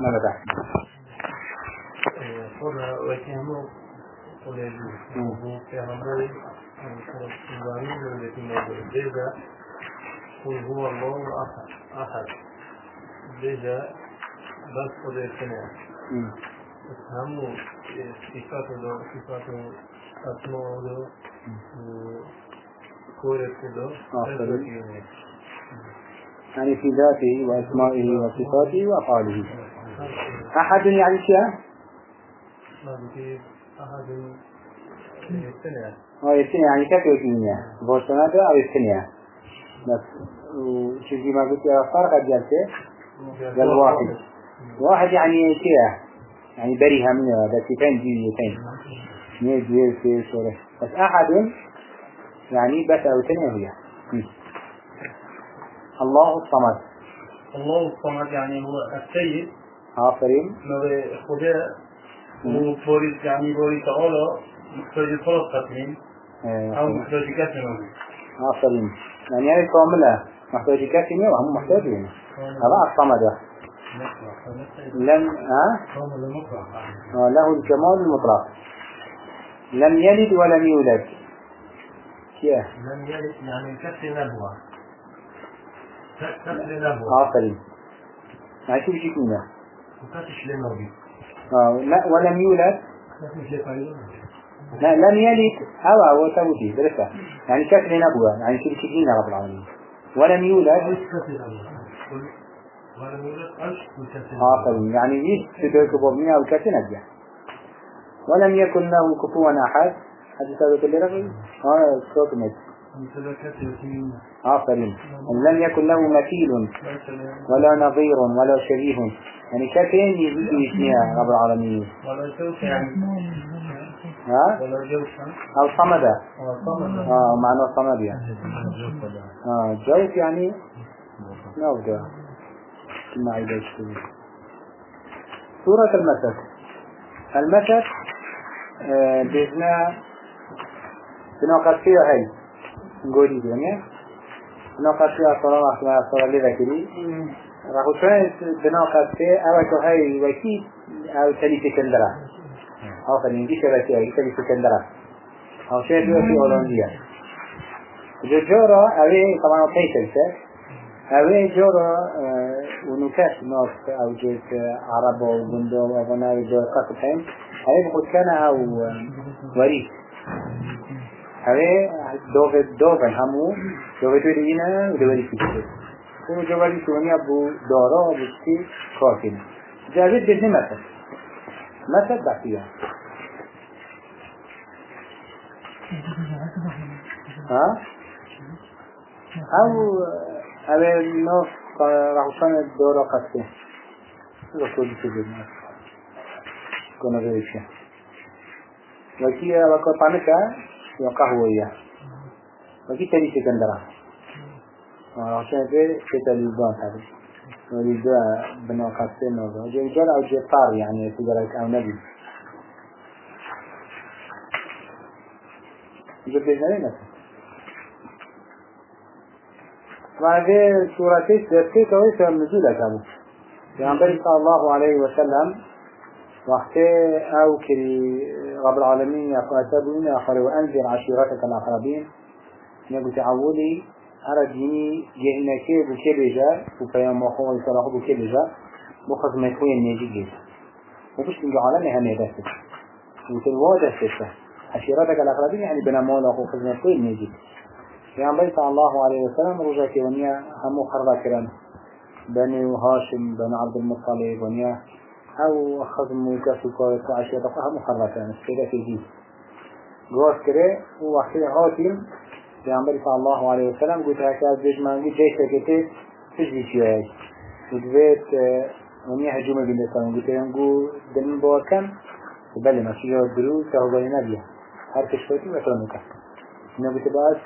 ماذا بعد؟ خود وكيمو قل يجوز في عمري إبراهيم التي موجودة قل هو الله أحد أحد ديجا بس خود الاجتماع هم صفات له صفات يعني في ذاته وأسمائه وصفاته وأفعاله. أحد يعني شيء؟ أحد. يستمع آه يستنى يعني كيف يستنى بوشتنا ده أو يستنى بس. وشو ما قلت يا فرق جلسة؟ قال واحد. واحد. يعني شيء. يعني بريها منه. بس يتين جيتين نيج جيل في شوره بس أحد؟ يعني بس أو تنية هي. الله الصمد. الله الصمد يعني هو السيد. آفرين نوع خدا. وبوري يعني بوري تعالى محتاج خلاص تقنين أو محتاج كثير آفرين يعني هي كاملة. محتاج كافية وهم محتاجين هذا الصمد. لم ها آه له الكمال المطلق. لم يلد ولم يولد. كيف لم يلد يعني كثير نبوة. كثير نبوة. آفرين يعني شو بيجيك منه وكثير لنبي آه لا ولم يولد. لا لم يلد. أو هو توتي درسة يعني كثر نبوة. يعني شو بيجيك منه رب العالمين. ولم يولد. ولم يولد آخرين يعني يد تدرك بومية أو كثير نبيا ولم يكن له كفوا أحد. حتى سابق اللي رغي آه صوت مت مثل كثير سنين آخرين لم يكن له مثيل ولا نظير ولا شبيه يعني كثير يزيد يسميها رب العالمين. ولا يعني ها؟ ولا جوش أو صمد وصمد آه معنى صمد يعني. آه جوف يعني نوضع ما عيدا يشتغل سورة المسد. المسد آه بإذنها بناقض فيها هاي نقولي دنيا بناقض فيها صلاة محكمة صلاة لذكري بناقض فيها أو هاي وكيد أو تلي سكندرة آخرين دي شبكة أي تلي سكندرة أو شيء في هولنديا جورا أوي طبعا بيتلسة أوي جورا ونكاش ناس أو جيت عرب وبندو وغناوي دول قصد أوي بخد كان أو وريد هره داغ داغ همو داغ توی دیگه نه دوباری کنید اون دوباری کنی ابو دارا بستی کار کنید جاوید بزنی مثل مثل بقیه ها؟ او او ناف رحوشان دارا قصده رسولی که بزنید کنه بریشه اوکا پانه که قهوه وکی تری سکندره راحوشان به که تلیزان هده ولذا بنا قصه نوضا جرجال أو جفار يعني تدرك أو نبي جب وهذه سورتي سورتي كوي سورة نزول أكابو يعني صلى الله عليه وسلم وقت أو كري رب العالمين يقاتبون آخر وأنذر عشيرتك الأقربين نقول تعودي أرى ديني جهنا كي بكي بيجا وفيام وخوة يصلاحه بكي بيجا بخز مكوية نيجي جيجا وفش تنجي عالمي هم يدسك وتلوى دسك عشيرتك الأقربين يعني بنا مولا وخز مكوية نيجي يعني بيت الله عليه وسلم رجع كونيا همو خربا كران بني هاشم بني عبد المطلب ونيا او خزم موجات وكارت وعشية بقها هم خرطة نسكيدة في دي قوات كري ووقتي عاتم في صلى الله عليه وسلم قلت هكذا بيج مانجي جيش تكتي تجري شيئا قلت بيت ومي هجومة بالإسلام قلت ينقو دمين بواكم بل ما شجع الدرو كهوبا نبيا هر كشفتي وكرمك نبي تبعث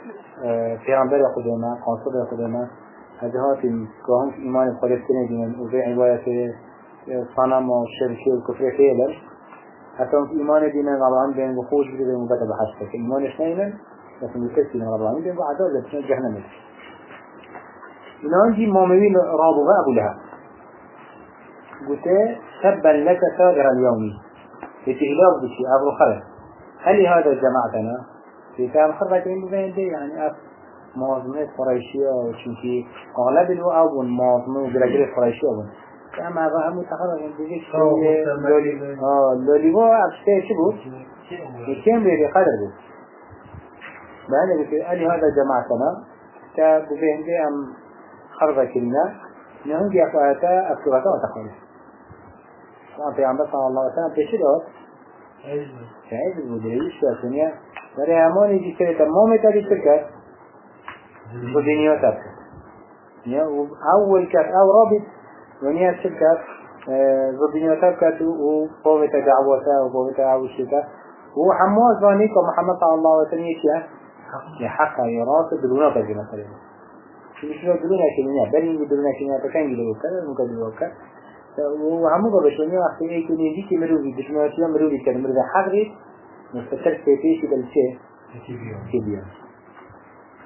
پیامبر خدا ما قاصد خدا ما هذه هاتیم که هم ایمان خالص کنیم و به عبادت صنم والشركة والكفر فعلا حتى في إيمان دين طبعا بين بخوش بين مبتدأ بحثك إيمان اثنين لكن يكسي من العالمين بيقول عذاب لبسنا جهنم إنه عندي ماموين رابو أبو لها قلت تبا لك ساغر اليوم لتهلاك بشي أبو خرج هل هذا جماعتنا؟ في كام خرج من بين دي يعني أف معظمة قريشية وشنكي أغلب الوقت معظمة برجل قريشية كما بقى متخرج من ديك لولي آه لولي هو أبشتي شبو يكيم بيدي قدر بو بعد ذلك قال لي هذا جماعتنا. كبوفين دي أم خرج كلمة نهم دي أفواتا أفواتا وتخرج طبعا في عم صلى الله عليه وسلم في شدوت شعيد المدريش في الدنيا بري همون يجي كريتا مومتا دي تركت ودنيا تركت أول كات أو رابط. ونیا شرکت ضدنیا تبکت و قوة دعوته و قوة عوشته و حماس ظاني محمد صلى الله عليه وسلم يشيا يحقق يراس بدون ترجمة كلمة شو بدون كلمة بل بدون كلمة تكان جلو كذا ممكن جلو كذا وعمو بشوني وقت إيه كني يجي كمروي دشمناتي مروي كان مروي حقري مستتر سيتيش بالشيء كبير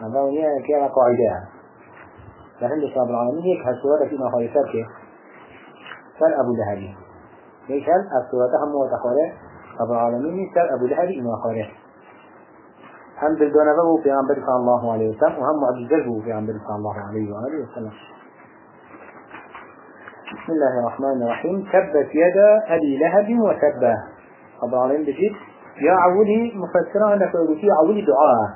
هذا هي كيف قاعدة لكن رب العالمين هيك هالسورة فيما خالصات كيف سر أبو لهبي ليش هل السورة هم وتخاره رب العالمين سر أبو لهبي إما خاره هم بالدون أبو في عمبر صلى الله عليه وسلم وهم معجزه في عمبر صلى الله عليه وآله وسلم بسم الله الرحمن الرحيم تبت يد أبي لهب وتب رب العالمين بجد يا عولي مفسرة أنك يا عولي دعاء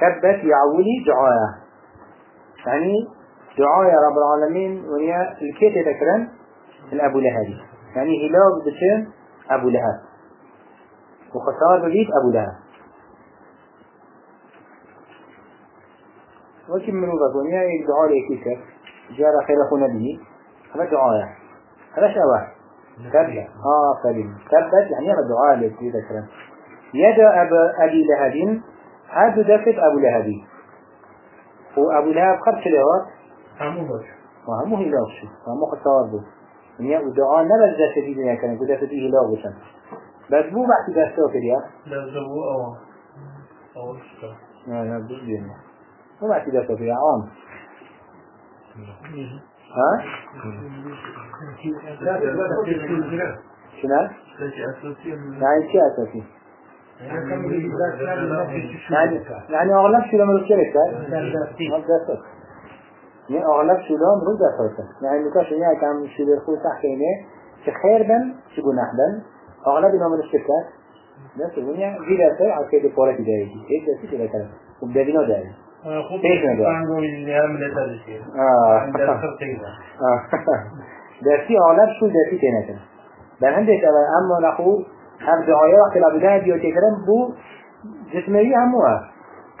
تبت يا عولي دعاء يعني دعاء يا رب العالمين ونيا الكيت ذكرن الأبو لهبي يعني هلاك بشن أبو لهب. وخسار بجيت أبو لهب. وكم من وقت ونيا دعاء ليكيك جار خير أخو نبي هذا دعاء هذا شواء تبت آه كريم تبت يعني هذا دعاء ليكيك ذكرن يد أب أبي لهب. هذا دفت أبو لهبي وأبو لهب قرش لهوات همو وهمو هلاك شو وهمو خسار بو يعني ودعاء نبز دست في دنيا كان يقول دست فيه هلاك بشن بس مو بعد دسته كده لازمو أو أو شتا لا لا بس دنيا مو بعد دسته كده عام ها شنو يعني شيء أساسي يعني يعني أغلب شو لما الشركة یعنی اغلب شدام رو دفاعتن نحن نكاش يعني كم شده خو صحينه خیر بن شبنه بن؟ اغلب نام الشركات ناس يعني جيلة على كده فورك دايجي ايه که كده كلام وبدينا دايجي خب دستی حالت شو دستی تینه کن در هندش اول اما نخو. هم دعایه وقتی لابده هدیو کرم بو جسمهی همو هست.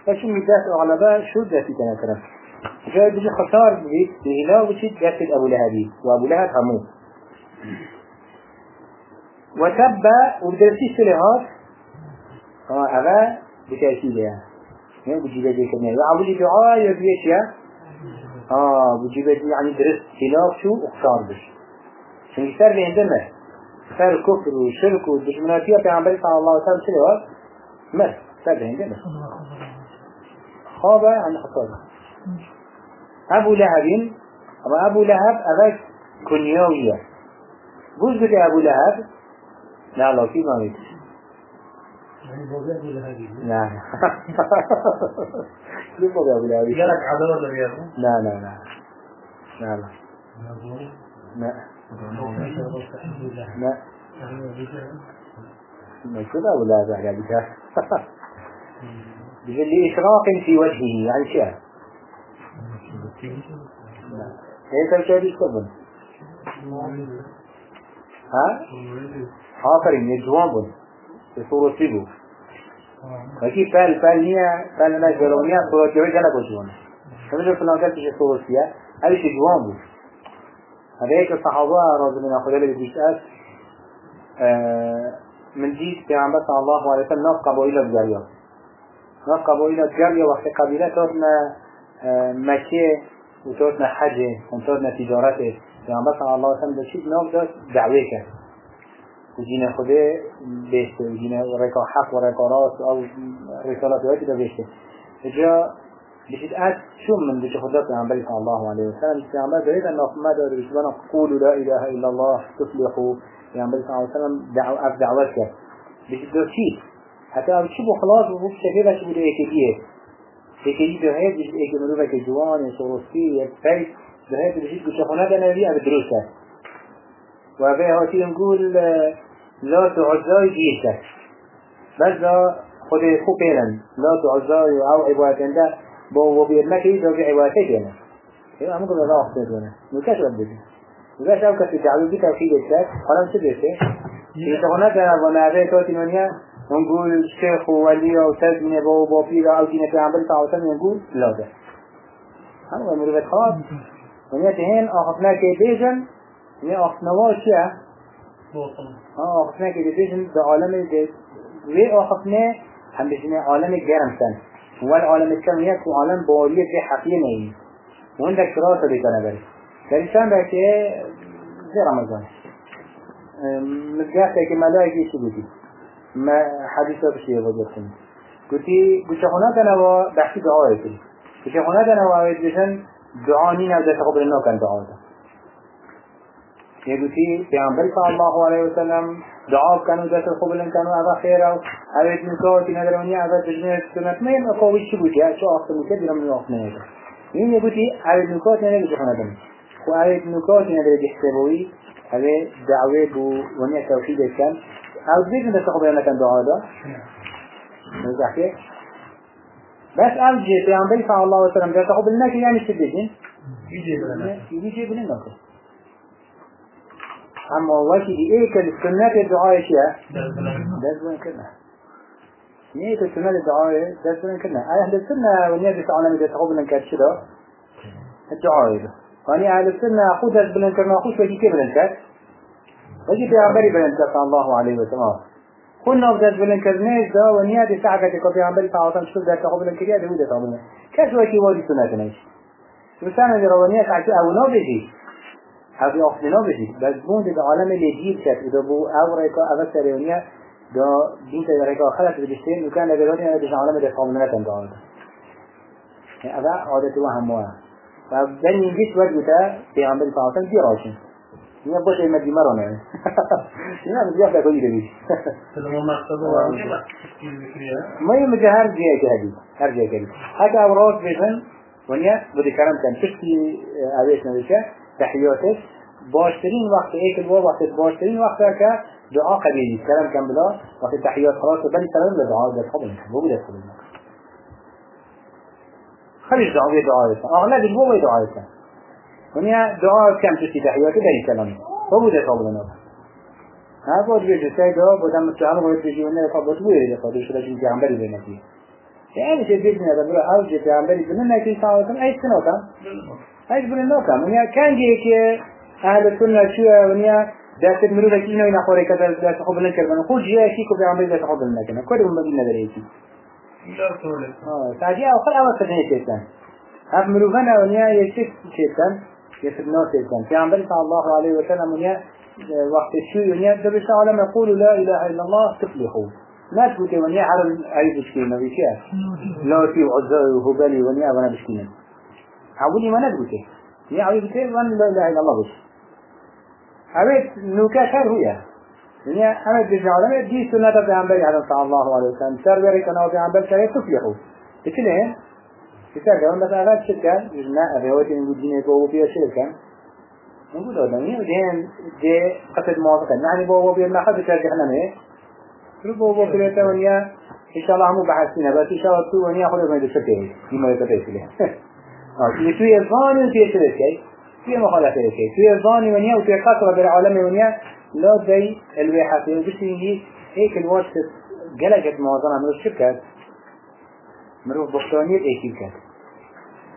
فشون دست اغلبه شود دستی تینه کن جاي بيجي خسار بيت بهلا وشي درسي أبو لهبي وأبو لهب همو وتبا ودرسي سلهات آه أغا بتأكيدها يعني. بجيبه دي كمان وعولي دعاء يبيش يا آه بجيبه دي يعني درس خلاف شو اخسار بش. عشان يصير لي عندنا؟ صار الكفر والشرك والدشمناتية في عمبالي صلى الله عليه وسلم. شنو مر صار لي عندنا. خابة عن خسارة. أبو لهب أما أبو لهب أغاك كنيوية. بوز بدي أبو لهب؟ لا الله في ما بيتش يعني بوزيك ولا هذه لا. ليه بابا أبو لهب؟ جالك عدوى ولا بيابو لا لا لا. لا لا. لا. لا. ما كذا ولا بعد ذلك بيقول لي إشراق في وجهه يعني شيء. هيك الشيء يستقبل ها؟ آخرين يجوان بن بصورة سيبو لكن فعل فعل نية فعل أنا جرونية صورة جوي جانا بجوان فمثل فلان كانت تشي صورة سيا بن هذا هيك الصحابة رضي من أخذ اللي بيسأل من جيت في عم صلى الله عليه وسلم ناس قبائل الجارية. ناس قبائل الجارية وقت قبيلة توتنا مكة وتوتنا حجة وتوتنا تجارته في عم صلى الله وسلم بشيء ناس داس دعوة كان ودين خده بيشته ودين ركا حق وركا راس أو رسالات وقت ده بيشته جا بشد أت شو من بيش خدا بيعمل صلى الله عليه وسلم بيعمل بريد أن ما دار بيشبنا قولوا لا إله إلا الله تفلحوا بيعمل صلى الله عليه وسلم دعوة أف دعوتك بشد ده شيء حتى أو شو خلاص وهو بشكل شو بده يكفيه مروفك جوان يصرفيه يفيد ده هيك بيشد بشخنا ده نبي أبد دروسه وفي هاتي نقول لا تعزاي جيشك بس خود خوب لا تعزاي أو عبادتن ده با وبیر نکی دا بی عبادته دینه این همون کنه راه بدونه نکش رد بدونه نکش أو کسی دعوی بی توحید اشتر حالا چه بشه؟ این تخونه کنه و نعوه تاتی منیا نقول شيخ وولي أو بو بو بيرا أو في تعوتن نقول لا ده هم مروفة خاص ونيا تهين أخفنا كي بيجن ونيا أخفنا واشيا آه أخفنا كي بيجن ده عالم ده وي أخفنا هم بيجن عالم جرم سن هو العالم الكم هي عالم بورية في حقيقة نهي وعندك شراسة بيكنا بري بريشان بكي زي رمضان متقاس كي ملايكي سبوتي ما حديثة بشيء وجدتني قلتي قلت هناك أنا بحكي دعاء كده قلت هناك أنا وعيد بشن دعاء نينا وده تقبل النوع كان دعاء ده يقولي في عمبر صلى الله عليه وسلم دعاء كانوا ذات القبل كانوا أبا خيرا أبيت نكوتي ندروني أبا تجنة سنة ما ينقوي شبوتي شو أخذ مكدر من أخذ این یه بودی عوید نکات نمیشه خونه دم و عوید نکات نداره بحسابوی هذا دعوة بو ونيا توحيد كان أو بيجن بس قبل كان دعاء ده؟ نزحكي بس أرجع في عن بيت الله وسلم ده قبل الناس يعني شو بيجن يجي بلنا يجي بلنا أما وقت إيه كان السنة الدعاء شيء ده زمان كنا. نية السنة الدعاء ده زمان كنا. أهل السنة ونيا بس عالم ده قبل كان شده الدعاء ده وأني أهل السنة أخذ بلن كنا أخذ وجي كيف بلن كات وجي في عمري بلن كات صلى الله عليه وسلم كنا أفضل بلن كرنيش ده ونيا دي ساعة كتك في عمري صلى الله عليه وسلم ده تقبل كريا ده وده تقبل كاش وجي وادي سنة كناش وسانا دي روانيا كعشي أو نو بيجي هذه أخذنا بيجي بس بون ده عالم جيل كات إذا بو ريكا أبد سريونيا ده دين تبع ريكا خلت بدشتين وكان لجلاتي أنا ده عالم ده قابل نتن ده هذا هذا عادة وهم وهم فبني يجيش وجهه في عمل فاصل دي راشن يا بوش ما دي مرة يعني يا بدي أبدا كل ده لما ما اقتضوا ما يمجي هر جهة كهدي هر جهة كهدي حتى أوراق بيشن ونيا بدي كلام كان تشتي أبيش نبيشة تحياتك باشترين وقت ايك الوا وقت باشترين وقت كا دعاء قبيل كلام كان بلا وقت التحيات خلاص بني سلام لدعاء ده قبل مو بده قبل خليش دعاء دعاء أغلب البوا دعاء ونيا دعاء كم تشتي تحيات بني سلام هو بده قبل نبض ها بود بيجي سيدا بدم متعامل بود بيجي ونه فبود بيجي فبود شو لازم تعمل بينك يعني شيء بيجي هذا بلا أوجه تعمل بيننا كي ساعة أي سنة كم أي بيننا كم ونيا كان جيك أهل السنة شو ونيا دست مروفك إنه إن أخوري كذا دست حب لنا كربنا خود جاء شيء كوبي عمري دست حب لنا كنا كل من بدينا دريتي لا تولد آه تعجي أو خل أول سنة شيطان هف مروفنا ونيا يشوف شيطان يسب ناس شيطان في عمري صلى الله عليه وسلم ونيا وقت شو ونيا دبش على يقول لا إله إلا الله تفلحوا لا تقول ونيا عرب أي بشكينا بيشيا لا في عزاء وهبالي ونيا وانا بشكينا عولي ما ندقوا يا عولي بتقول وأنا لا إله إلا الله بش أبد نوكا شر هو يعني أبد بجعله دي سنة على صلى الله عليه وسلم. سر بري كنا بيعنبر شيء تفلحوا لكن كتاب كمان بس أغاد شركة جنا أبيوتي من الدين يقوى بيا شركة نقول هذا مين ودين دي قصد موافقة يعني بوا بيا ما حد ترجع لنا مين ترى بوا بيا تونيا إن شاء الله هم بحثنا بس إن شاء الله تو ونيا خلوا ما يدشته فيما يتبعي له آه يسوي الظان وفي شركة في مخالفة شيء في الظاني ونيا وفي قصر بالعالم ونيا لا دي الواحد يجي هيك الوقت جلجت موازنة من الشركات مروف بختانية ايكي كات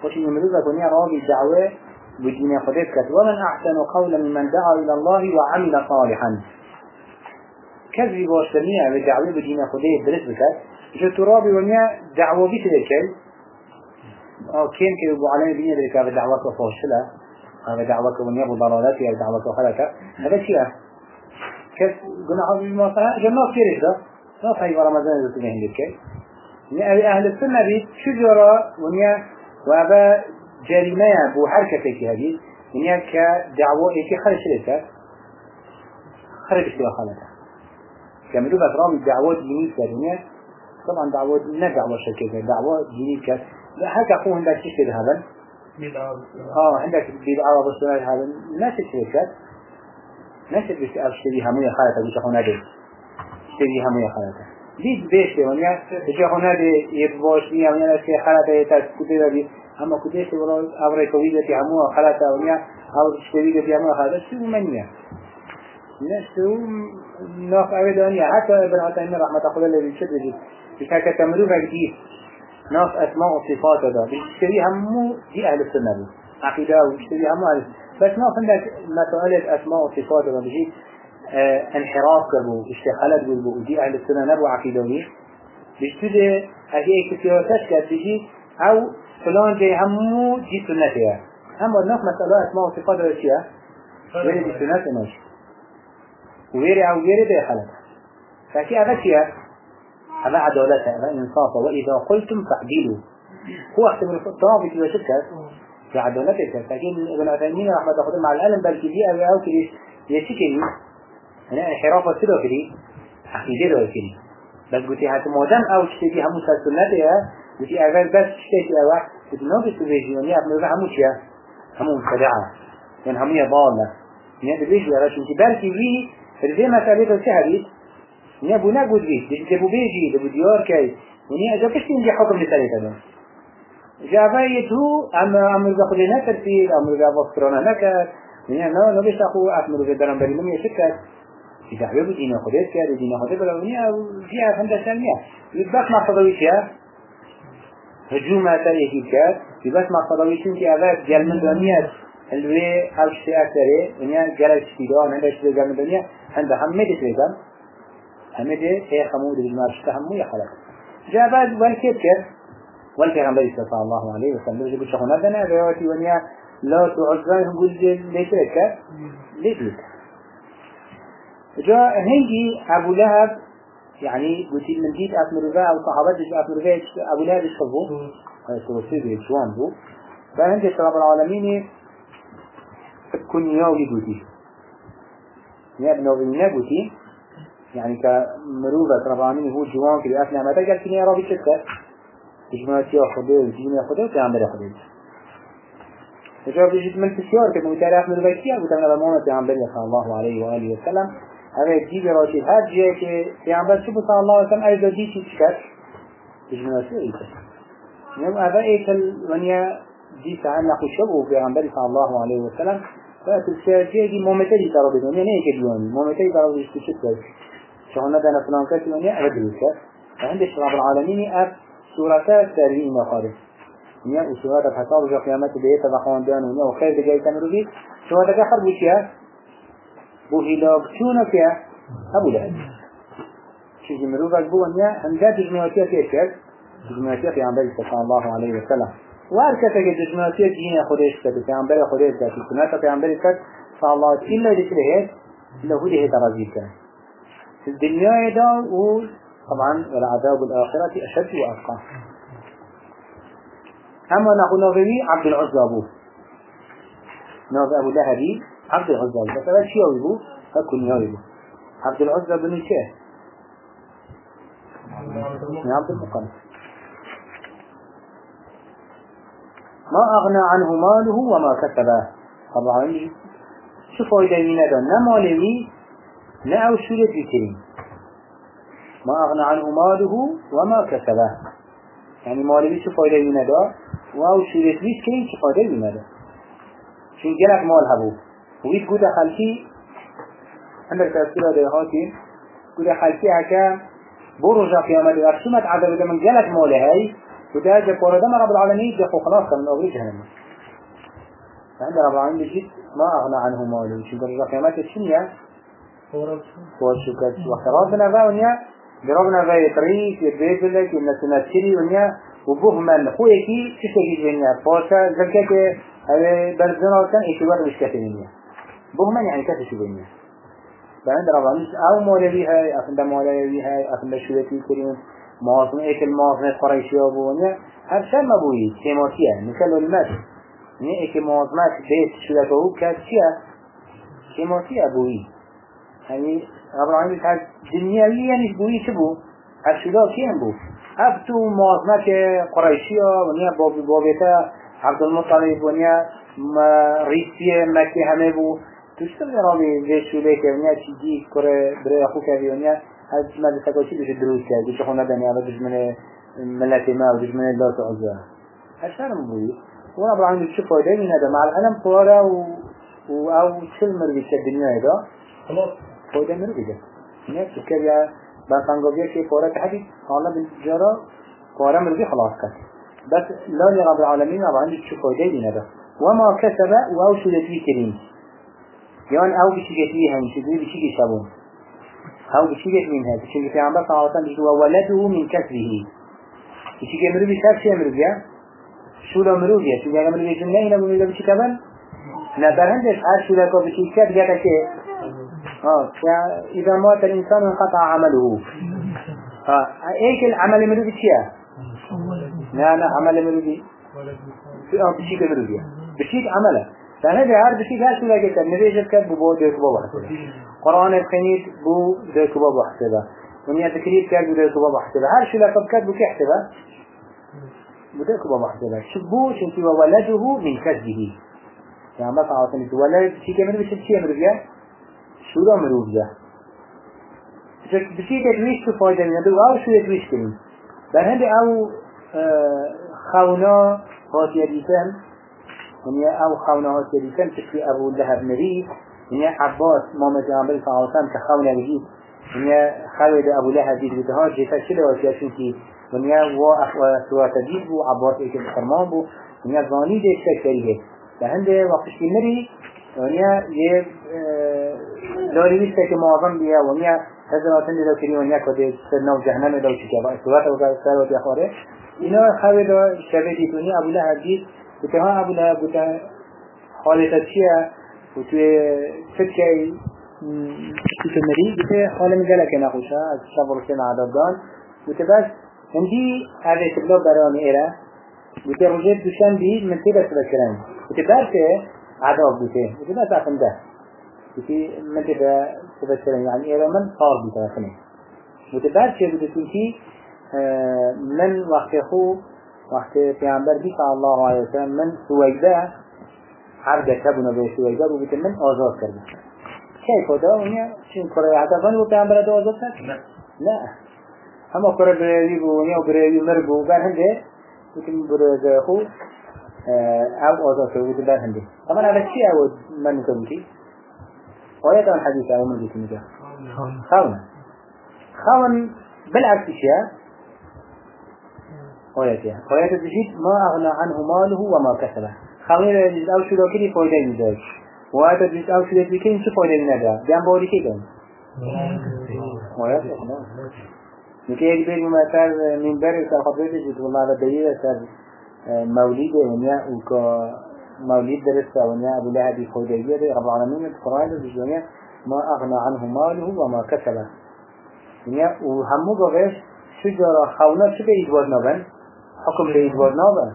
وش مروف ونيا راضي دعوة بدين خديت كات ومن أحسن قولا ممن دعا إلى الله وعمل صالحا. كذب واشتميع بدعوة بدين خديت درس بكات جو ترابي ونيا دعوة بيت ذكي أو كين كي أبو علي بني ذلك بدعوة وفاشلة هذا دعوة ونيا ضلالات أو دعوة خلكة هذا شيء كس جناح في مصلحة جناح كيرش ده ما في رمضان إذا تبين لك يعني أهل السنة بيت شجرة ونيا وأبا جريمة بو حركة في هذه ونيا كدعوة إيش خرج لك خرج في خالتها كملوا بس الدعوات دينية كدنيا طبعا دعوة لا دعوة شركية دعوة دينية كس لا هكا أخوه عندك تشتري هذا آه عندك بدعوة بالسنة هذا تشتري كس نشد بس اشتري همية خالته بيش أخونا دي اشتري همية خالته دید بیشه ونیا چه خونه دی یه باش نیا ونیا چه خالته یه تاس کتی دی اما کتی شو برای آوری کویده تی همو خالته ونیا آور اشتري تی همو خالته شو منیا نشتو ناف اوه دانیا حتی ابن عطاین رحمت الله الذي شد بجد بشكل تمرو فكتير ناف اسماء وصفات ده بيشتري همو دي أهل السنة دي عقيده وبيشتري همو أهل بس ناف عندك مسائل اسماء وصفات ده بيجي آه انحراف كبو اشتغالات بالبو دي أهل السنة نبو عقيده وي بيشتري هذه كتيرات كده بيجي أو فلان جاي همو دي سنتها هم ناف مسألة اسماء وصفات ده شيء غير دي سنة ماشي وغيري أو غيري ده خلق. فكي هذا شيء هذا عدالته هذا إنصافه وإذا قلتم فاعدلوا. هو احتمال الطابق وشكر في عدالته لكن ابن عثيمين رحمة الله مع العلم بل كذي أو أو كذي يشكل أنا انحراف السلو كذي عقيدة له كذي بس قلت هات مودم أو كذي هم سنته قلت أول بس شتى أو قلت نو بتبيجي ونيا ابن هم شيء هم مبتدعة يعني هم ضالة يعني بيجي على شو بل كذي فدي مسألة الشهري نيا بو نقول بيه دبو بيجي دبو ديار كي ونيا إذا كشتي نجي حكم لسالة هذا جابا يتو أما أمر ذا خلينا ترتيب أمر ذا بفكرنا نكر ونيا نا نبيش أخو أمر ذا درم لم يشكر إذا حبيبو دينا خديت كار دينا خديت بلا ونيا فيها خمسة سنية يبقى ما فضويتها هجوم تريه كار يبقى ما فضويتين كي أغاد جل من دنيا الوي أو شيء أكثر ونيا جل شتيدا وندا شتيدا جل من دنيا عند هم ميت تريدم ده هي خمود بالمارشة همو يخلق جاء بعد والكتر والكرامبر صلى الله عليه وسلم يقول شخونا دنا روايتي ونيا لا تعزى نقول ليش لك ليش لك جاء هنجي أبو لهب يعني قلت من جيت أثمر ذا أو صحابات جيت أثمر ذا أبو لهب يشربوا هذا سوسي ذي شوان بو. فهنجي رب العالمين كن يوم قلتي يا ابن ابن قلتي يعني كمروبة رب العالمين هو جوان كده. أثناء ما تقال كني رابي شكا إجماعات يا خده وجيمة خده وتعمل خده فجاب يجد من تسيار كده متعرف من البيتية وتعمل بمونة تعمل صلى الله عليه وآله وسلم. هذا يجيب راشد هاد جاء كي تعمل شبه صلى الله وسلم؟ أيضا دي شكت إجماعات يا نعم هذا إيش الونيا دي ساعة؟ نقو شبه في عمبر صلى الله عليه وسلم. فتلسير دي مومتي ترى بدون يعني هيك اليوم مومتي ترى بدون شكت شهونا دانا فلان كاتي ونيا أبد الوكا فعندش رب العالمين أب سورة تاريخ ما خارج نيا وسورة الحساب وجا قيامة بيت بخوان دان ونيا وخير دجاي تمر بي سورة دجا حرب وشيا بو هلاك فيها أبو لهب. شيء مروفك بو ونيا هنجا تجمعاتيا كيشك تجمعاتيا في عمبالي صلى الله عليه وسلم. واركتك تجمعاتيا جينا خديش كتب. في عمبالي خديش كتب. سنة في عمبالي كتب. صلى إلا ذكره إلا هو كان. في الدنيا دا طبعا والعذاب الآخرة أشد وأبقى. أما نقول نوغي عبد العزى أبوه. نوغي أبو لهبي عبد بس هذا شيء أبوه فكل يوم عبد العزى بن من عبد المقام ما أغنى عنه ماله وما كسبه. طبعا شو فايدة من هذا؟ نمالي لا أو بكريم ما أغنى عنه ماله وما كسبه. يعني ماله بيش فايدة من هذا؟ وأو شريت بيش كريم شو فايدة من هذا؟ شو جلك مال هبو ويت قد خلقي عندك تذكرة دهاتي قد خلقي هكا برجع قيامة الأرشمة عدد من جلك مال هاي وده جاء قردم رب العالمين جاء خلاص من أول جهنم. عند رب العالمين بجد ما أغنى عنه ماله. شو درجة قيامة الشنية وشكت وخرابنا ذا ونيا بربنا ذا يطريق يتبيت لك إن تنسيري ونيا وبوه من خويكي تشتكي ونيا فاشا زكاك هذا برزنا وكان إشوار مش كاتنينيا بهم من يعني یعنی كاتش بيننا بعد ربعمش أو مولوي هاي أفند مولوي هاي شو بيتي كريم مواطن إيش المواطن قريشي أبونا هر شيء شم أبوي سيماتية مثل المس نه إيش مواطنات بيت شو ده هو كاتشيا سيماتية بوي يعني ربعمش هر دنياوي يعني بوي شبو هر ده كيان بو هفتو مواطنات قريشيا ونیا بابیتا عبدالمطلب ونیا ريسية مكي همه بو رابي زي شو ليك ونيا تيجي كره بري أخو كذي ونيا هاد ما بتسكوشي بيش دروس كذي بيش خونه دنيا بدش من ملة ما بدش من الله تعزى هالشهر مبوي وأنا برا عندي فايدة من هذا مع العلم قوارا و و أو شو المرجع الدنيا هذا خلاص فايدة مرجع نيا تذكر يا بانقانقوبيا شيء قوارا تحدي قالا بالجارة قوارا مرجع خلاص كات بس لا لرب العالمين رب عندي شو فايدة هذا وما كسب وأو شو لتوي كريم يعني أو بشي جتوي هم شدوي بشي جشابون أو بشي جتوي هذا. بشي في عمبر صلى الله عليه وسلم وولده من كسبه. بشي جمرو بشار شي امرو بيا. شو لا مرو بيا؟ شو جا مرو بيا؟ جنة هنا بميلا بشي كمان؟ نظر هندش هر شو لكو بشي كات جاتا كي آه إذا مات الإنسان انقطع عمله. آه إيك العمل مرو بشيا لا لا عمل مرو بشي كمرو بيا. بشيك عمله. فهذا هر بشيك هر شو لقيت نبيجت كد بو ديك بو بحثه قرآن الخنيت بو ديك بو بحثه ونيا تكريب كد بو ديك بو بحثه هر شو لقب كد بو كحثه بو ديك بو بحثه شبو شنتي وولده من كذبه يعني مثلا عاصم ولد شي كمر بشي شي أمر بيا شو ده أمر بيا بشي تدويش شو فايدة من دو آو شو يدويش كنين بل هندي آو خونا هاتي ديسان ونيا أو هاتي ديسان تشكي ابو لهب مري ونيا عباس ماما جامبل صلى الله وسلم كخونا بجيب ونيا خوي ابو لهب دي بتها جيتا شلو واتيا شنكي ونيا و اخوة سوات ديب بو عباس ايك الفرمان بو ونيا زاني دي شكريه لهنده وقتش في مري ونيا يه داري ويستا كمعظم بيا ونيا هذا تندي لو كريم ونيا كده سرنا جهنم لو شكا سوات وقال سوات يا خواره اینا خواه دا شبه دیتونی ابو لهب دید بوده ها ابو لهب بوده حالتا چیه و توی فکر توی مری بوده حال مگلک نخوشه از شب رسین عذاب دان. بوده بس هندی اوه تبلا برام ایره بوده رجه دوشن بی من تی بس بکرن بوده برسه بوده بوده بس بوده من تی بکرن يعني ایره من صار افنه بوده برسه بوده تونکی من وقت خو وقت پیامبر بی الله علیه وسلم من سویده عبد کبونا به سویده بو بیت من آزاد کردم. کی کدا اونیا چین کره عدفان بو پیامبر دو آزاد کرد؟ نه. نه. اما کره بریوی بو اونیا و بریوی مر بو بر هنده بیتم بریوی خو أو آزاد کرد بیت بر هنده اما اول چی أو؟ من نکم کی آیت آن حدیث أو من بیتم جا خون خون بالعكس شيء آياتها آيات تجد ما أغنى عنه ماله وما كسبه. خمير يجد أو شلو كري فايدة يداج وآيات تجد أو شلو بكين شو فايدة يندا بيان بوري كي كان آيات لا نكي يجبير مثال من بر ساقبيت جد والله على دليل سر مولد ونيا وكا مولد درسة ونيا أبو لهب فايدة يداج رب العالمين القرآن الجنيا ما أغنى عنه ماله وما كسبه ونيا وهمو بغيش شجرة خونا شو بيدوار نبن حكم بيدوار نبن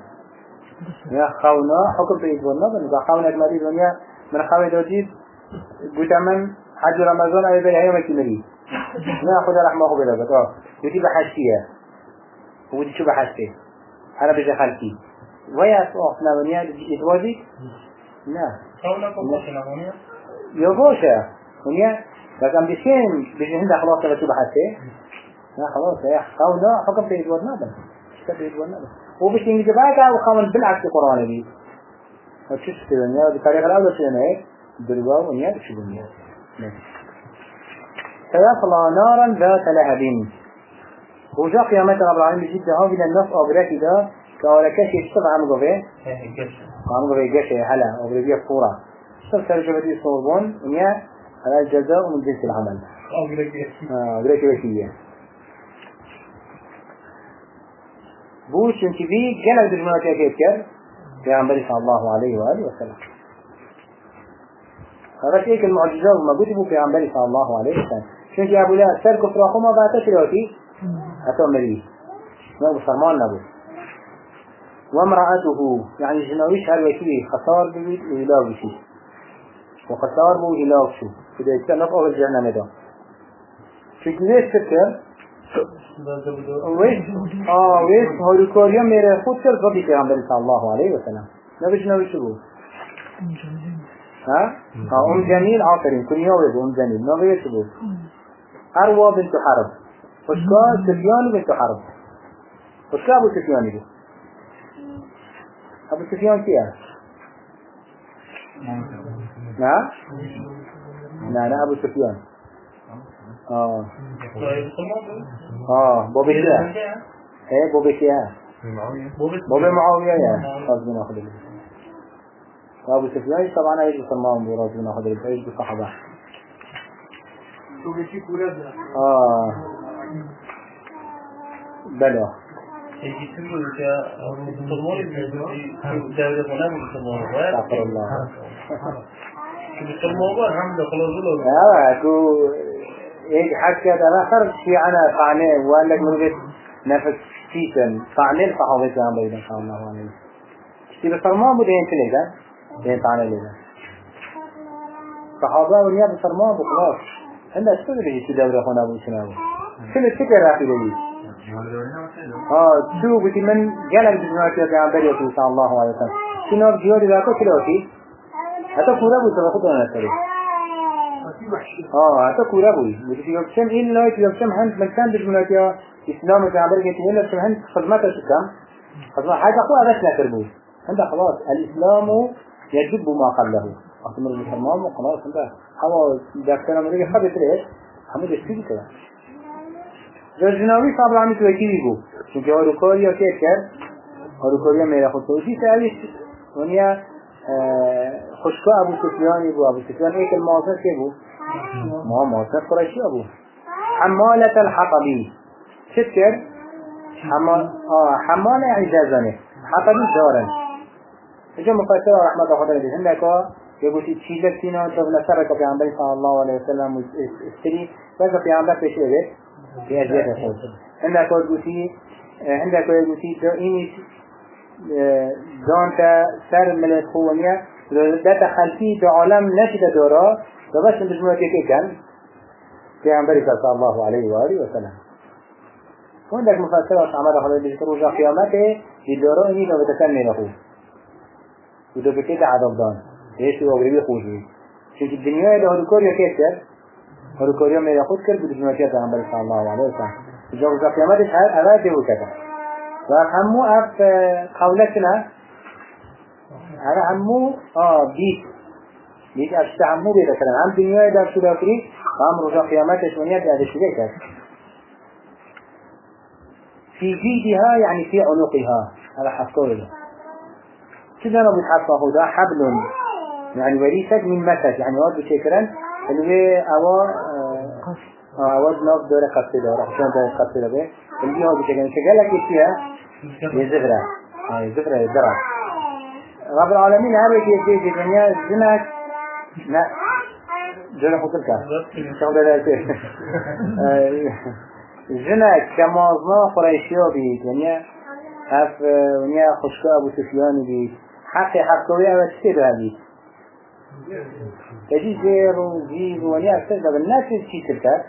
يا خونا حكم بيدوار نبن إذا خونا المريض ونيا من خوي دوجيب قلت من حج رمضان أي بلا يوم كمري لا خذ رحمه هو بلا بتوه ودي بحشية ودي شو بحشته أنا بجي خلقي ويا أصلا ونيا إدواجي لا. خونا كم ونيا يوغوشا ونيا أم بشين بيجي هندا خلاص تبى شو بحشته لا خلاص يا خونا حكم بيدوار نبن شو بيدوار نبن وبش ينجي بعد أو خمن بالعكس القرآن دي وتشوف يا بطريقة الأولى شنو هيك دروا ونيا شو بنيا سيصلى نارا ذات لهب. وجاء قيامة رب العالمين بجد هاو بنا النص أبراك ده. كأولكاش يشتغل عم قوي عم قوي قشة هلا أبراك فورا اشتغل ترجمة صوربون ونيا على الجزاء من جنس العمل. أبراك وشية بوش انت في جلب درجمات يكيد كر في عمبالي صلى الله عليه وآله وسلم هذا شيء المعجزة وما قلت بو في عمبالي صلى الله عليه وسلم شنك يا أبو لا سر كفر أخوما بعد تشريوتي أتو مريه ما أبو فرمان نبو وامرأته يعني جنويش هل وكي خسار بيت وإلاو بشي وخسار بو إلاو كده يتسنف أول الجهنم ده شو ليش فكر ويش آه هوريكوريا ميرا خود كر ضبي پیغمبر صلى الله عليه وسلم نبش نوي شو ها؟ ها أم جميل عاقرين كل يوم أم جميل نوي شو أروى بنت حرب. وشكا سفيان بنت حرب. وشكا أبو سفيان بنت أبو سفيان كيا نعم لا لا أبو سفيان آه. آه بوبي كيا إيه بوبي كيا بوبي معاوية يا. خلاص بنا خذ أبو سفيان طبعا أيش بسماهم براس بنا خذ أيش بصحبة آه. بلى استغفر الله. آه اكو هيك حكت أنا خرج شي أنا طعنه وقال لك من نفس فيتن طعنه الصحابة كان بين صلى الله. عليه وسلم شي بفرمان بده ينتلي ده بين طعنه لده صحابة ونيا بفرمان بخلاص عندها شو بده يجي دورة هنا أبو شنو كل الفكرة راح يجي آه شو بدي من جلال بجماعة يا بريء صلى الله عليه وسلم شنو بجيوري ذاك كيلوتي حتى كورا بود تو خود آه حتى كورا بود بدي يوكشم این لايت يوكشم هند مكان بجماعة اسلام تعبر قلت هنا يوكشم هند خدمته شكام خدمة حاجة أخوة هذا نكر بود. عند خلاص الإسلام يجب ما قبله أصلا المسلمان وخلاص عند هوا دكتور أمريكا خدت ليش همه دستي كده جناوی صاحب عمی تو یکی بو چون که هاروکاریا که کرد هاروکاریا میره خود توجی سعیش ونیا خوشکا ابو سفیانی بو ابو سفیان ایک المعاصر که بو ما معاصر قرشی أبو؟ حمالة الحطبی چت کرد حمال آه حمالة اعجازانه حطبی دارن. إجا مفسر رحمت خدا لديه هنکا يقول تشيلك فينا طب نسرك في عمبر صلى الله عليه وسلم استري بس في عمبر في شيء في أزياء خود عندك قلتي عندك قلتي إني دانت سر ملت خوانية ده خلفي في عالم نشد دورا فبس بجمعة كيف كان؟ في عمبر صلى الله عليه وآله وسلم. عندك مفسرات عمر خلال بذكر رجع قيامته لدورا إني لو بتكلم له. وده بكيت عذاب دان. إيش هو غريب خوشي؟ چون الدنيا ده هدوكوريا كيف كر هدوكوريا ما ياخد كر بدون كيف عمل صلى الله عليه وسلم. جو قيامتش هل أبدا وكذا. وهمو أف قولتنا. أنا همو آه بيت. بيت أشتعمو بيت كلام هم دنيا ده شو ده كري هم رجع قيامتش ونيا ده هذا شو كر في جيدها يعني في عنقها. على حصول كذا ما بتحصل ده حبل يعني وريثك من مسج. يعني واد بشكرا اللي أوا آه أوا ناف دورة قصة دورة عشان دورة قصة دورة اللي هو بشكرا شغالة كيفية يزفرة آه يزفرة يدرع رب العالمين هذا كيف في الدنيا زنك لا. خطر كا شغل ده كيف زنك كمازنا قريشيو بي دنيا هف ونيا خشكا أبو سفيان بي حقي حقوية وتسير هذه تجي زير وزير ونيا استجد الناس تشي تلك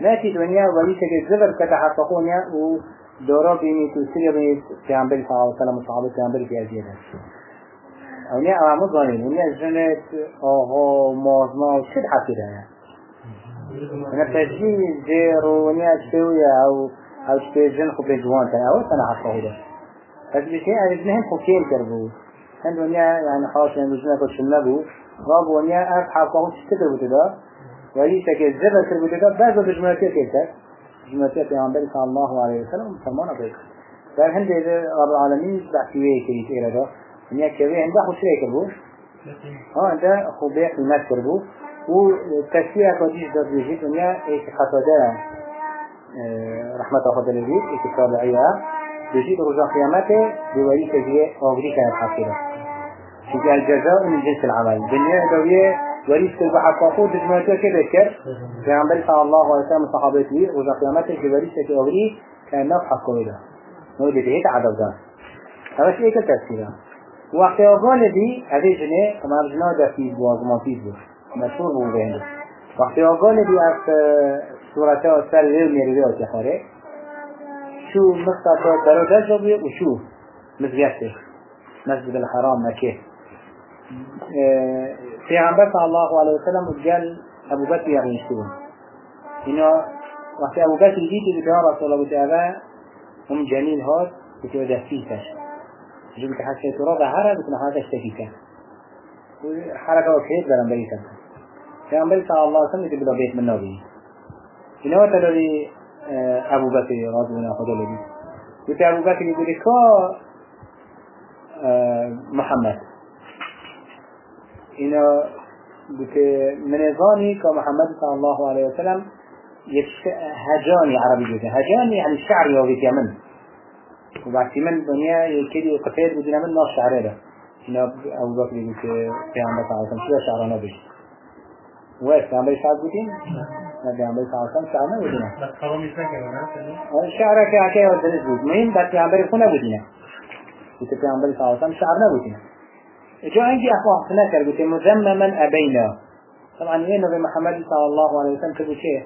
ناتي دنيا ولي تجي زبر كتا حققونيا ودورا بيني تسير بيني في عمبر صلى الله عليه وسلم وصحابة في عمبر في أزيادة ونيا أمامو ظالين ونيا جنت آغا مازنا وشد حقي ده. أنا تجي زير ونيا شوية أو أو شوية جن خو بجوان تاني أو سنة ده بس بشيء أنا ابنهم خو كيل كربو هند ونيا يعني خلاص يعني بجنا كل شنبو راب ونيا أف حقه تشتكر بتدا وهي شكل زبر كربو تدا بعض بجملتي كيلتك جملتي في عمبر صلى الله عليه وسلم مسلمان أبيك فهل هند رب العالمين بحكيه كريت إلى ده ونيا كوي عنده خو شري كربو ها عنده خو بيع المات كربو وتشفيه كوديش ده بيجي ونيا إيش خطأ ده رحمة الله لذيذ اتصال عيها بجيد رجع قيامته تجيه أغري كانت حاصلة شجاع الجزاء من جنس العمل. الدنيا دوية وريس كل بحق قاقود دجماتي كده كر پیغمبر صلى الله عليه وسلم صحابته وزا قيامته اولی كان نفس حقه إذا نو دي هيك عدد دار. هذا شيء كل تفسيره وقت أقول دي هذه جنة كما رجنا ده في بوازماتي بو مشهور بو بهنده وقت أقول دي أف سورة أسفل غير ميريدي أتخاره شو مقطع درو دجبه وشو مزيته مسجد الحرام مكه في عمبر صلى الله عليه وسلم قال أبو بكر يغيشون إنه وقت أبو بكر جيت بتواب رسول الله تعالى هم جميل هاد بتواب دفيتش جبت حتى تراب هرا بتنا هذا اشتكيك حركة برم بريسا في عمبر صلى الله عليه وسلم تبدأ بيت من نبي إنه تلوي أبو بكر رضي الله عنه قلت أبو بكر يقول كا محمد. إنه بك من ظاني كمحمد صلى الله عليه وسلم هجاني عربي جدا. هجاني يعني الشعر يوبيت يمن وبعد من دنيا يكيد قتيد بدنا من ناس شعر ده. إنه أبو بكر يقول في عمد صلى الله عليه وسلم شو شعر نبي وين في عمد شعر بدين نبي عمد صلى الله عليه وسلم شعر نبي شعر كأكيد ودرس بود. مهم بس عمد يكون بدينا قلت في عمد صلى الله عليه وسلم شعر نبي جو عندي أخوة سنكر قلت مذمما أبينا طبعا هنا نبي محمد صلى الله عليه وسلم كتبوا شيء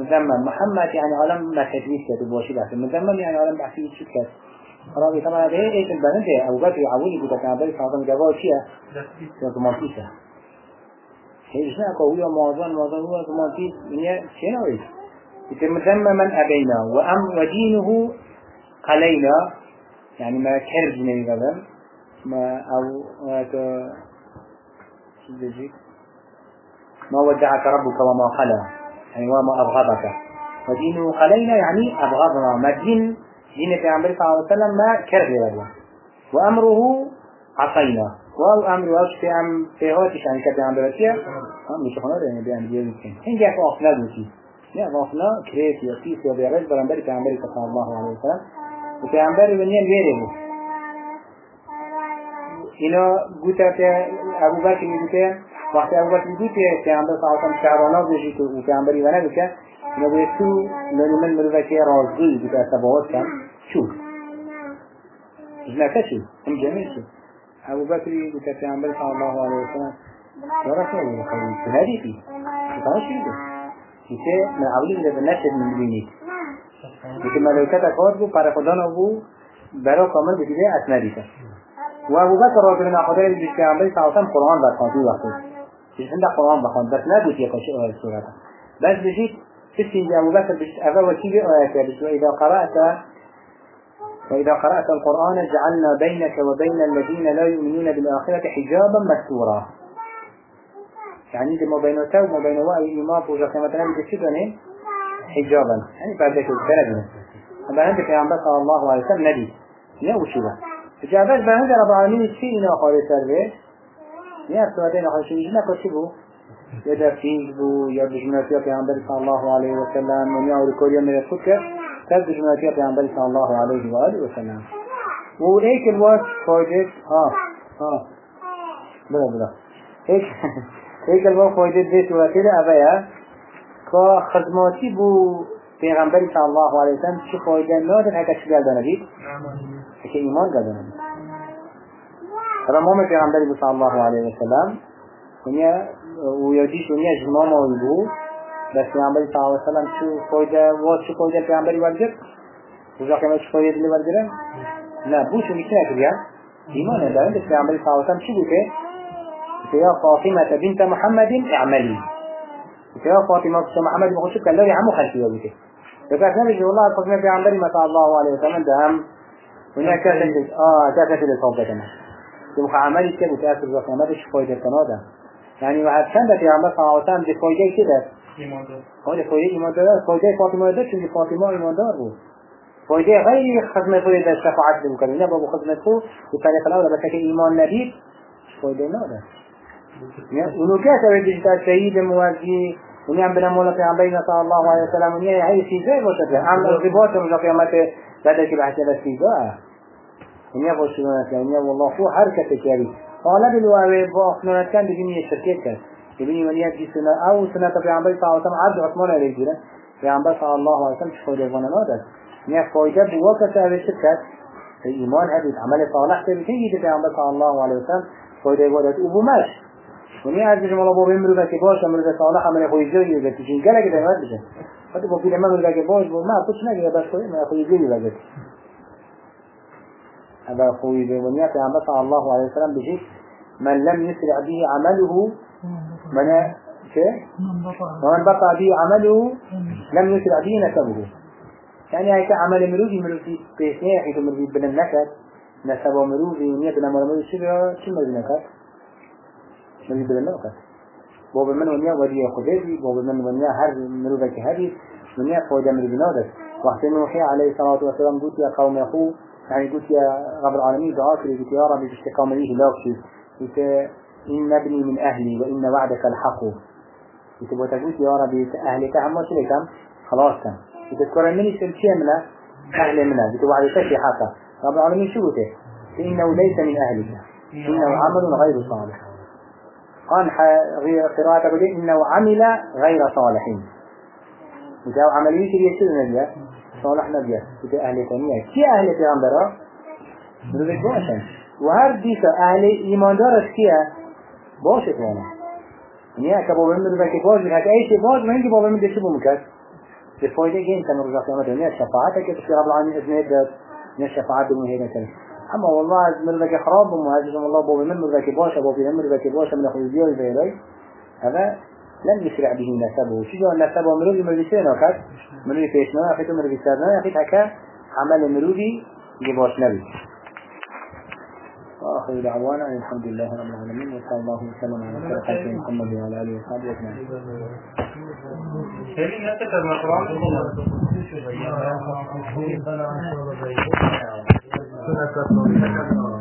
مذمم. محمد يعني عالم ما تدريس كتب وشي بحث مذمم يعني عالم بحثي شو كتب رابي طبعا هذا إيش البنات أبو بكر يعولي قلت كان بالي صلى الله عليه وسلم جابوا شيء يا كمانتيسة هي إيش نأكل هو موازن موازن هو كمانتيس من شيء نوعي قلت مذمما أبينا. وأم ودينه قلينا يعني ما كرجنا يقدم ما أو ما ما ودعك ربك وما خلا. يعني وما أبغضك. ودينه خلينا يعني أبغضنا ما دين دين عمر صلى الله عليه وسلم ما كره لنا وأمره عصينا. وأمر واش في عم في هاتش يعني كتب عم برسيا مش خنا يعني بيان بيان كين. إن جاء فاصلة دوتي يا فاصلة كريت يا بيرز برامبر في عمر صلى الله عليه وسلم. وفي عمر بنيان اینا گوته که أبو بکر میگه وقتی ابو بکر میگه که پیامبر صلی الله علیه و شعرانا بجی تو و پیامبری ونه بکه اینا به تو من من مروه که رازی بوده سباوت کن شو نه شو هم جميل شو ابو بکر گوته پیامبر صلی الله علیه و سلم رسول الله خیلی تو ندیدی؟ تو شو میگه میگه من اولی ده به نشد من بینید. میگه ملائکت اکاد بود پر خدا نبود برای کامل بگیده اسندی کرد وابو بكر رضي الله عنه قال لي كان بيت عاصم قرآن بخوان في وقته مش عنده قرآن بخوان بس لا بيت يقش آية السورة بس بجيت تسين أبو بكر بجيت أبا وكيل آية بجيت وإذا قرأت وإذا قرأت القرآن جعلنا بينك وبين الذين لا يؤمنون بالآخرة حجابا مستورا يعني دي ما بين تو وما بين وعي إمام وجا كما تنام بتشدني حجابا يعني بعد ذلك البلد أما عندك يا عم صلى الله عليه وسلم نبي يا وشوه جابت به هنده رب العالمين چی اینا خواهد سر اینا خواهد شدید نکن چی بو؟ یا دفینگ بو یا دجمناتی ها پیغمبر صلی الله علیه و سلم و یا اورکوریا میرد خود کرد تب دجمناتی ها پیغمبر صلی الله علیه و آله و سلم. و ایک الوقت فایده ها ها بلا بلا ایک ایک الوقت فایده به صورتی لعبه که خدماتی بو پیغمبری صلی الله علیه و سلم چی فایده؟ نادن اگر شگل دانبید که ایمان دادن رمام پیغمبر صلی الله علیه و سلم ونیا و یادیش ونیا جمع ماوی بود بس پیغمبر صلی الله علیه و سلم شو فایده و شو فایده پیغمبری ورگرد وجا که چه فایده دلی ورگرد نه بو شو میشه نکریا ایمان دارن بس پیغمبر صلی الله علیه و سلم چی بوده يا فاطمة بنت محمد اعملي يا فاطمة بنت محمد بخشب كان لوري عمو خلفي وبيته فقالت نبي والله فاطمة في عمبري ما صلى الله عليه وسلم دهم هناك كاتب آه كاتب الصوت كمان که عملی که بود از روز قیامتش فایده کنادم یعنی هرچند در پیغمبر صلی الله علیه به فایده که داد آره، فایده فایده ایمان دار فایده فاطمه داد چون فاطمه ایماندار بود. فایده غیر خدمت رو در شفاعت می‌کنه نه بابا خدمت تو به طریق الاول بس که ایمان ندید فایده نداره یعنی اونو که سر دیجیتال شهید موازی اونی هم بنام مولا پیغمبری صلی اللہ علیه وسلم اونی هی سیزه باشه. هم رضی رباط روز قیامت بعد که بحثه بحث سیزه هنیا خوشنودت کرد هنیا والله خو هر کسی کاری حالا بلو اوه با خوشنودت کن بگیم یه شرکت کرد. ببینی من یکی سنت او سنت پیامبر صلی الله علیه و عثمان علیه گیره. پیامبر صلی الله علیه و سلم چه خوده وانه نادد هنیا فایده بوا کسی اوه شرکت ایمان هدید عمل صالح کرد که یه پیامبر صلی الله علیه و سلم فایده وادت او بومش ونیا از بجم الله بابی رو که باش مروفه صالح عمل خوی جایی بگه تیجین گلگه دیمت بشه. خود با پیل من مروفه که باش بود من خوش نگیره بس خوی من خوی جایی بگه هذا أخوي ونيا في عمبر صلى الله عليه وسلم بيجي من لم يسرع به عمله. من ومن بطأ به عمله لم يسرع به نسبه. يعني هيك عمل مروجي مروجي بيسنية حيث مروجي بن النكد. نسب مروجي ونية بن مروجي شو شو مروجي نكد. مروجي بن النكد. باب من ونيا ودي خديجي باب من ونيا هر مروجي كهدي. ونيا فوجا مروجي نادر وقت نوحي عليه الصلاة والسلام قلت يا قوم أخوه يعني قلت يا رب العالمين دعاكري قلت يا رب باشتقام ليه لاكشي قلت إن ابني من أهلي وإن وعدك الحق. يتبغى تقول يا ربي أهلك هم شو كم خلاص كم يتذكر مني سلشي منا أهل منا يتوعد تشي حقا رب العالمين شو قلت؟ إنه ليس من أهلك. إنه عمل غير صالح. قال قراءة تقول إنه عمل غير صالحين وجاء عملية يشير نبيه صالح نبيه وجاء أهل ثانية كي أهل پیغمبرا نبيه باشن وهر ديك أهل إيمان دارش كيه باشت وأنا يعني که بابا من بگه باز میکنه که ایش باز من بابا من دشته بمکد به فایده گین کنه رجا قیامت دنیا شفاعت که تشي رب العالمین اذن داد شفاعت دمو هینا کنه اما والله من بگه خراب بمهاجر والله بابا من بگه باش بابا من بگه باش من اخوی زیاد بیاری هذا لم يسرع به نسبه. جاء نسبه؟ مروي مروي ناكد مروي فيشنا أخيته مروي سرنا أخيت هكا عمل مروي يباش نبي وآخر دعوانا الحمد لله رب العالمين وصلى الله وسلم على خلق محمد وعلى آله وصحبه أجمعين. Gracias.